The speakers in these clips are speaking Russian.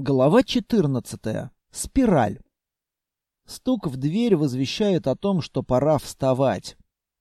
Глава 14. Спираль. Стук в дверь возвещает о том, что пора вставать.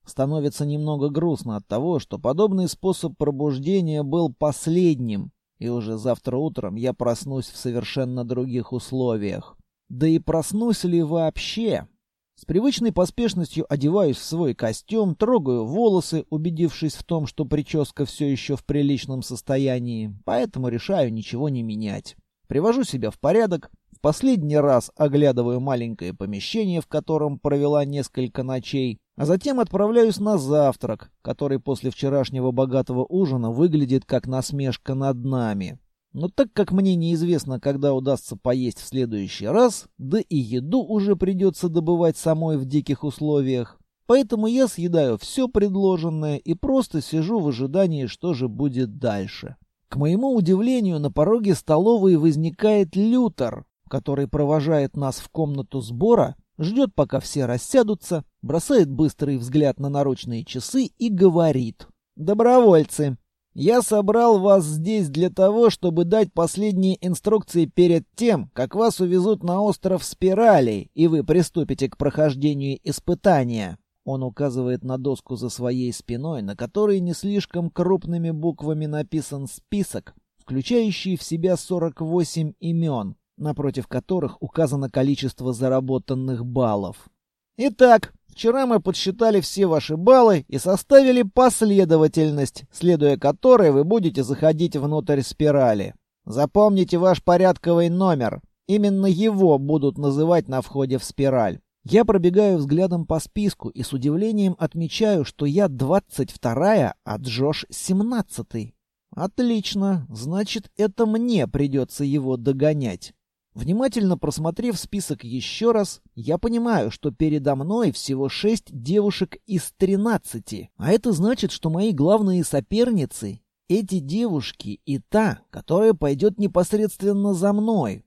Становится немного грустно от того, что подобный способ пробуждения был последним, и уже завтра утром я проснусь в совершенно других условиях. Да и проснусь ли вообще? С привычной поспешностью одеваюсь в свой костюм, трогаю волосы, убедившись в том, что прическа все еще в приличном состоянии, поэтому решаю ничего не менять. Привожу себя в порядок, в последний раз оглядываю маленькое помещение, в котором провела несколько ночей, а затем отправляюсь на завтрак, который после вчерашнего богатого ужина выглядит как насмешка над нами. Но так как мне неизвестно, когда удастся поесть в следующий раз, да и еду уже придется добывать самой в диких условиях, поэтому я съедаю все предложенное и просто сижу в ожидании, что же будет дальше. К моему удивлению, на пороге столовой возникает Лютер, который провожает нас в комнату сбора, ждет, пока все рассядутся, бросает быстрый взгляд на наручные часы и говорит. «Добровольцы, я собрал вас здесь для того, чтобы дать последние инструкции перед тем, как вас увезут на остров Спирали, и вы приступите к прохождению испытания». Он указывает на доску за своей спиной, на которой не слишком крупными буквами написан список, включающий в себя 48 имен, напротив которых указано количество заработанных баллов. Итак, вчера мы подсчитали все ваши баллы и составили последовательность, следуя которой вы будете заходить внутрь спирали. Запомните ваш порядковый номер. Именно его будут называть на входе в спираль. Я пробегаю взглядом по списку и с удивлением отмечаю, что я двадцать вторая, а Джош семнадцатый. Отлично, значит, это мне придется его догонять. Внимательно просмотрев список еще раз, я понимаю, что передо мной всего шесть девушек из тринадцати. А это значит, что мои главные соперницы — эти девушки и та, которая пойдет непосредственно за мной.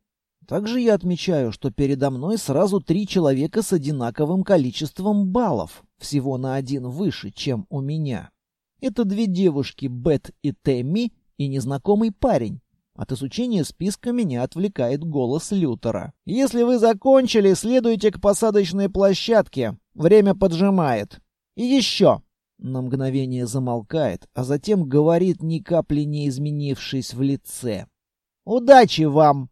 Также я отмечаю, что передо мной сразу три человека с одинаковым количеством баллов, всего на один выше, чем у меня. Это две девушки, Бет и Тэмми, и незнакомый парень. От изучения списка меня отвлекает голос Лютера. «Если вы закончили, следуйте к посадочной площадке. Время поджимает. И еще!» На мгновение замолкает, а затем говорит, ни капли не изменившись в лице. «Удачи вам!»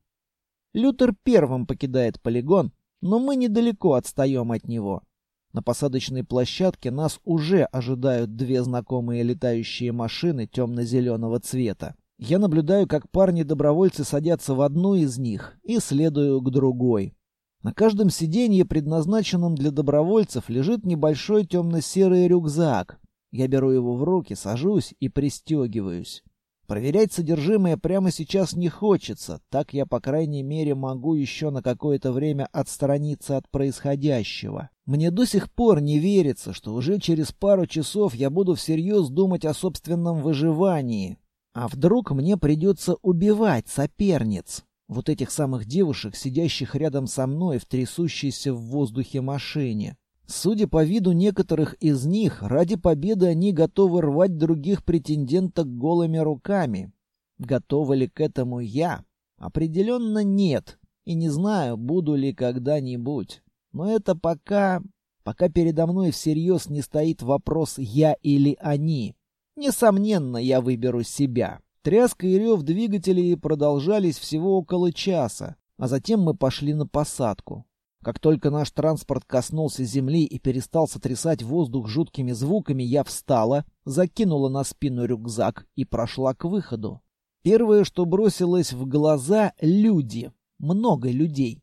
Лютер первым покидает полигон, но мы недалеко отстаем от него. На посадочной площадке нас уже ожидают две знакомые летающие машины темно-зеленого цвета. Я наблюдаю, как парни-добровольцы садятся в одну из них и следую к другой. На каждом сиденье, предназначенном для добровольцев, лежит небольшой темно-серый рюкзак. Я беру его в руки, сажусь и пристегиваюсь. Проверять содержимое прямо сейчас не хочется, так я, по крайней мере, могу еще на какое-то время отстраниться от происходящего. Мне до сих пор не верится, что уже через пару часов я буду всерьез думать о собственном выживании. А вдруг мне придется убивать соперниц? Вот этих самых девушек, сидящих рядом со мной в трясущейся в воздухе машине. Судя по виду некоторых из них, ради победы они готовы рвать других претенденток голыми руками. Готова ли к этому я? Определенно нет. И не знаю, буду ли когда-нибудь. Но это пока... Пока передо мной всерьез не стоит вопрос «я» или «они». Несомненно, я выберу себя. Тряска и рев двигателей продолжались всего около часа, а затем мы пошли на посадку. Как только наш транспорт коснулся земли и перестал сотрясать воздух жуткими звуками, я встала, закинула на спину рюкзак и прошла к выходу. Первое, что бросилось в глаза — люди. Много людей.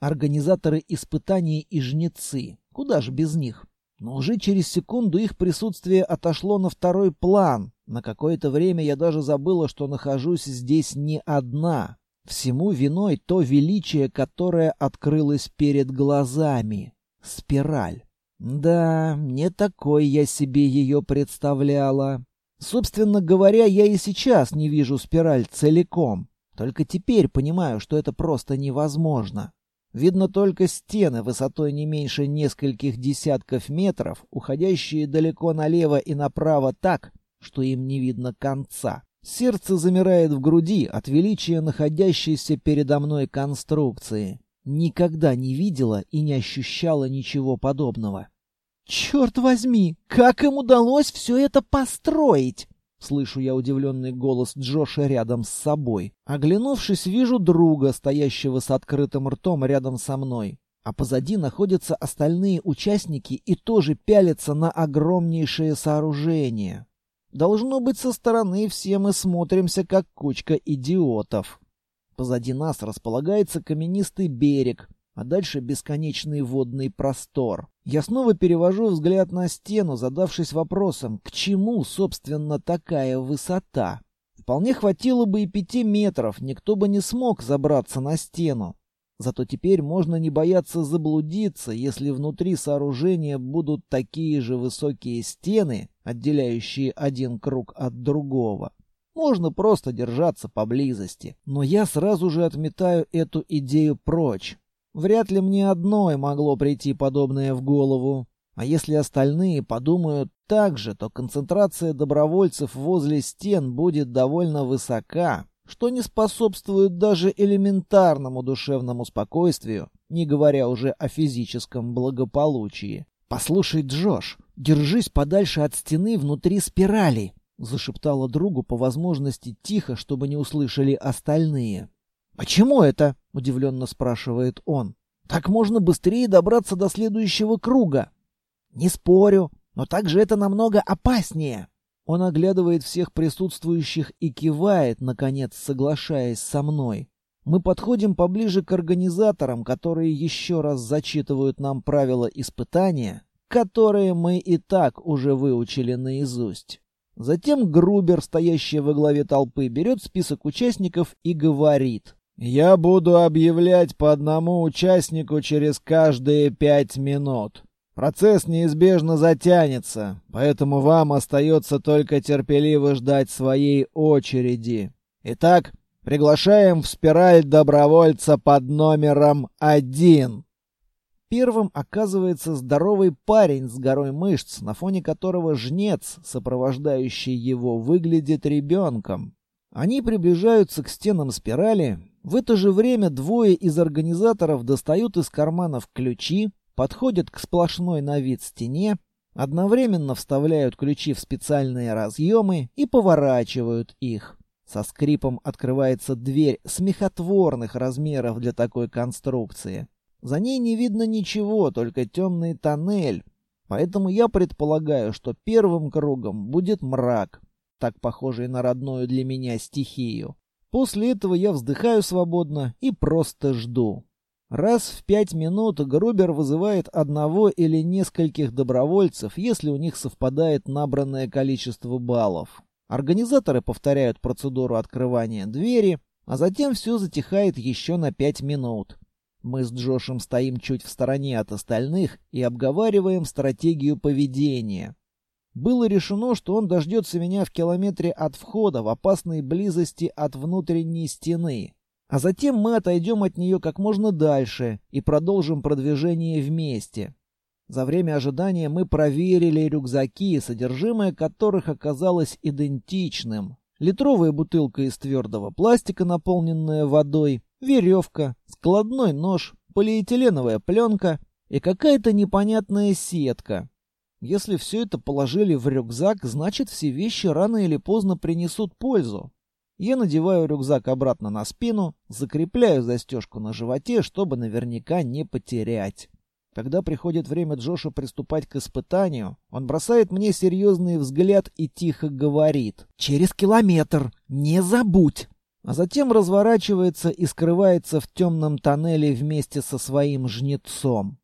Организаторы испытаний и жнецы. Куда же без них? Но уже через секунду их присутствие отошло на второй план. На какое-то время я даже забыла, что нахожусь здесь не одна. Всему виной то величие, которое открылось перед глазами. Спираль. Да, не такой я себе ее представляла. Собственно говоря, я и сейчас не вижу спираль целиком. Только теперь понимаю, что это просто невозможно. Видно только стены высотой не меньше нескольких десятков метров, уходящие далеко налево и направо так, что им не видно конца. Сердце замирает в груди от величия находящейся передо мной конструкции. Никогда не видела и не ощущала ничего подобного. «Черт возьми, как им удалось все это построить?» Слышу я удивленный голос Джоша рядом с собой. Оглянувшись, вижу друга, стоящего с открытым ртом рядом со мной. А позади находятся остальные участники и тоже пялятся на огромнейшее сооружение. Должно быть, со стороны все мы смотримся, как кучка идиотов. Позади нас располагается каменистый берег, а дальше бесконечный водный простор. Я снова перевожу взгляд на стену, задавшись вопросом, к чему, собственно, такая высота? Вполне хватило бы и пяти метров, никто бы не смог забраться на стену. Зато теперь можно не бояться заблудиться, если внутри сооружения будут такие же высокие стены, отделяющие один круг от другого. Можно просто держаться поблизости. Но я сразу же отметаю эту идею прочь. Вряд ли мне одной могло прийти подобное в голову. А если остальные подумают так же, то концентрация добровольцев возле стен будет довольно высока, что не способствует даже элементарному душевному спокойствию, не говоря уже о физическом благополучии. «Послушай, Джош, держись подальше от стены внутри спирали», — зашептала другу по возможности тихо, чтобы не услышали остальные. «Почему это?» — удивленно спрашивает он. «Так можно быстрее добраться до следующего круга». «Не спорю, но также это намного опаснее». Он оглядывает всех присутствующих и кивает, наконец соглашаясь со мной. Мы подходим поближе к организаторам, которые еще раз зачитывают нам правила испытания, которые мы и так уже выучили наизусть. Затем Грубер, стоящий во главе толпы, берет список участников и говорит. Я буду объявлять по одному участнику через каждые пять минут. Процесс неизбежно затянется, поэтому вам остается только терпеливо ждать своей очереди. Итак, приглашаем в спираль добровольца под номером один. Первым оказывается здоровый парень с горой мышц, на фоне которого жнец, сопровождающий его, выглядит ребенком. Они приближаются к стенам спирали, в это же время двое из организаторов достают из карманов ключи, подходят к сплошной на вид стене, одновременно вставляют ключи в специальные разъемы и поворачивают их. Со скрипом открывается дверь смехотворных размеров для такой конструкции. За ней не видно ничего, только темный тоннель. Поэтому я предполагаю, что первым кругом будет мрак, так похожий на родную для меня стихию. После этого я вздыхаю свободно и просто жду. Раз в пять минут Грубер вызывает одного или нескольких добровольцев, если у них совпадает набранное количество баллов. Организаторы повторяют процедуру открывания двери, а затем все затихает еще на пять минут. Мы с Джошем стоим чуть в стороне от остальных и обговариваем стратегию поведения. Было решено, что он дождется меня в километре от входа в опасной близости от внутренней стены. А затем мы отойдем от нее как можно дальше и продолжим продвижение вместе. За время ожидания мы проверили рюкзаки, содержимое которых оказалось идентичным. Литровая бутылка из твердого пластика, наполненная водой, веревка, складной нож, полиэтиленовая пленка и какая-то непонятная сетка. Если все это положили в рюкзак, значит все вещи рано или поздно принесут пользу. Я надеваю рюкзак обратно на спину, закрепляю застежку на животе, чтобы наверняка не потерять. Когда приходит время Джоша приступать к испытанию, он бросает мне серьезный взгляд и тихо говорит «Через километр! Не забудь!» А затем разворачивается и скрывается в темном тоннеле вместе со своим жнецом.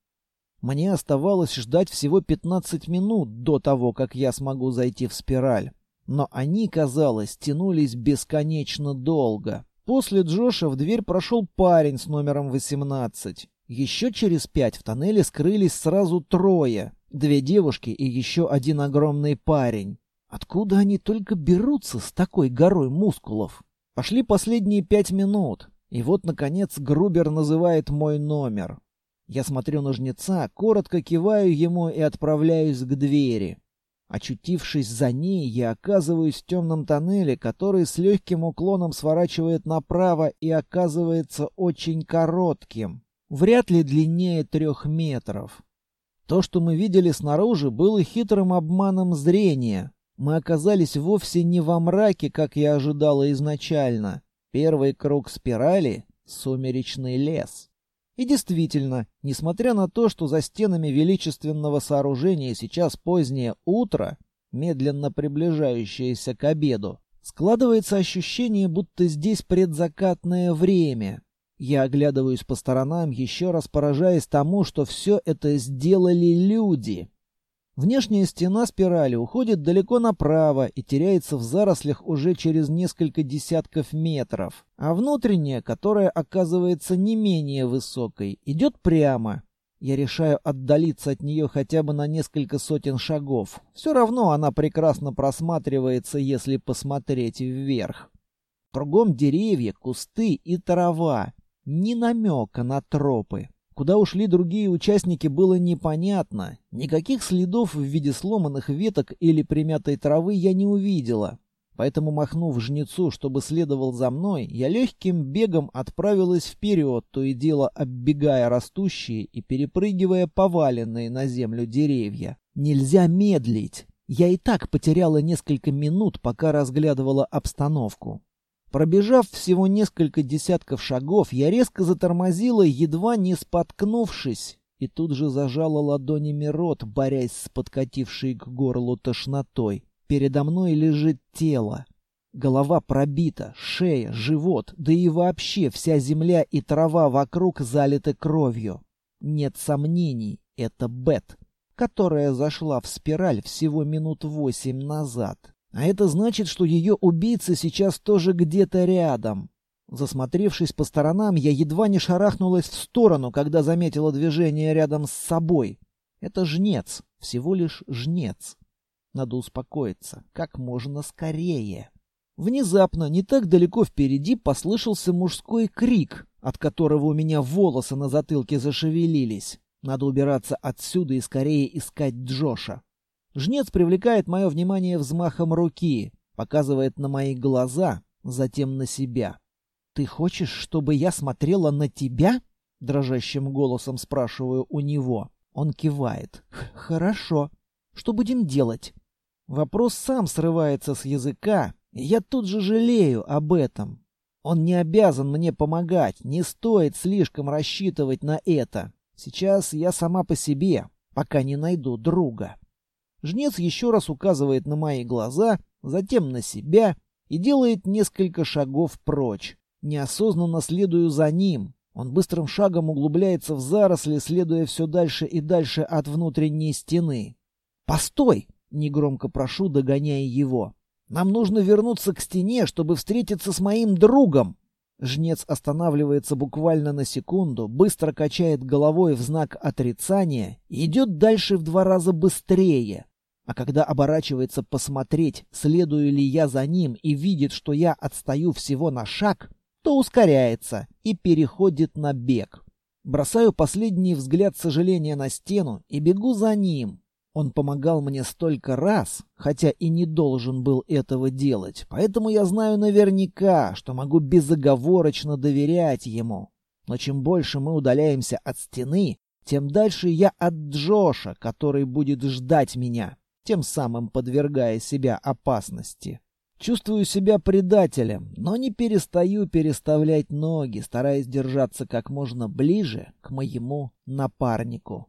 Мне оставалось ждать всего 15 минут до того, как я смогу зайти в спираль. Но они, казалось, тянулись бесконечно долго. После Джоша в дверь прошел парень с номером 18. Еще через пять в тоннеле скрылись сразу трое. Две девушки и еще один огромный парень. Откуда они только берутся с такой горой мускулов? Пошли последние пять минут. И вот, наконец, Грубер называет мой номер. Я смотрю на жнеца, коротко киваю ему и отправляюсь к двери. Очутившись за ней, я оказываюсь в темном тоннеле, который с легким уклоном сворачивает направо и оказывается очень коротким. Вряд ли длиннее трех метров. То, что мы видели снаружи, было хитрым обманом зрения. Мы оказались вовсе не во мраке, как я ожидала изначально. Первый круг спирали — сумеречный лес. И действительно, несмотря на то, что за стенами величественного сооружения сейчас позднее утро, медленно приближающееся к обеду, складывается ощущение, будто здесь предзакатное время. Я оглядываюсь по сторонам, еще раз поражаясь тому, что все это сделали люди. Внешняя стена спирали уходит далеко направо и теряется в зарослях уже через несколько десятков метров, а внутренняя, которая оказывается не менее высокой, идет прямо. Я решаю отдалиться от нее хотя бы на несколько сотен шагов. Все равно она прекрасно просматривается, если посмотреть вверх. Кругом деревья, кусты и трава. Ни намека на тропы. Куда ушли другие участники, было непонятно. Никаких следов в виде сломанных веток или примятой травы я не увидела. Поэтому, махнув жнецу, чтобы следовал за мной, я легким бегом отправилась вперед, то и дело оббегая растущие и перепрыгивая поваленные на землю деревья. Нельзя медлить. Я и так потеряла несколько минут, пока разглядывала обстановку. Пробежав всего несколько десятков шагов, я резко затормозила, едва не споткнувшись, и тут же зажала ладонями рот, борясь с подкатившей к горлу тошнотой. Передо мной лежит тело. Голова пробита, шея, живот, да и вообще вся земля и трава вокруг залиты кровью. Нет сомнений, это Бет, которая зашла в спираль всего минут восемь назад. А это значит, что ее убийца сейчас тоже где-то рядом. Засмотревшись по сторонам, я едва не шарахнулась в сторону, когда заметила движение рядом с собой. Это жнец, всего лишь жнец. Надо успокоиться, как можно скорее. Внезапно, не так далеко впереди, послышался мужской крик, от которого у меня волосы на затылке зашевелились. Надо убираться отсюда и скорее искать Джоша. Жнец привлекает мое внимание взмахом руки, показывает на мои глаза, затем на себя. «Ты хочешь, чтобы я смотрела на тебя?» — дрожащим голосом спрашиваю у него. Он кивает. «Хорошо. Что будем делать?» Вопрос сам срывается с языка, и я тут же жалею об этом. Он не обязан мне помогать, не стоит слишком рассчитывать на это. Сейчас я сама по себе, пока не найду друга. Жнец еще раз указывает на мои глаза, затем на себя и делает несколько шагов прочь. Неосознанно следую за ним. Он быстрым шагом углубляется в заросли, следуя все дальше и дальше от внутренней стены. «Постой!» — негромко прошу, догоняя его. «Нам нужно вернуться к стене, чтобы встретиться с моим другом!» Жнец останавливается буквально на секунду, быстро качает головой в знак отрицания и идет дальше в два раза быстрее. А когда оборачивается посмотреть, следую ли я за ним и видит, что я отстаю всего на шаг, то ускоряется и переходит на бег. Бросаю последний взгляд сожаления на стену и бегу за ним. Он помогал мне столько раз, хотя и не должен был этого делать, поэтому я знаю наверняка, что могу безоговорочно доверять ему. Но чем больше мы удаляемся от стены, тем дальше я от Джоша, который будет ждать меня тем самым подвергая себя опасности. Чувствую себя предателем, но не перестаю переставлять ноги, стараясь держаться как можно ближе к моему напарнику.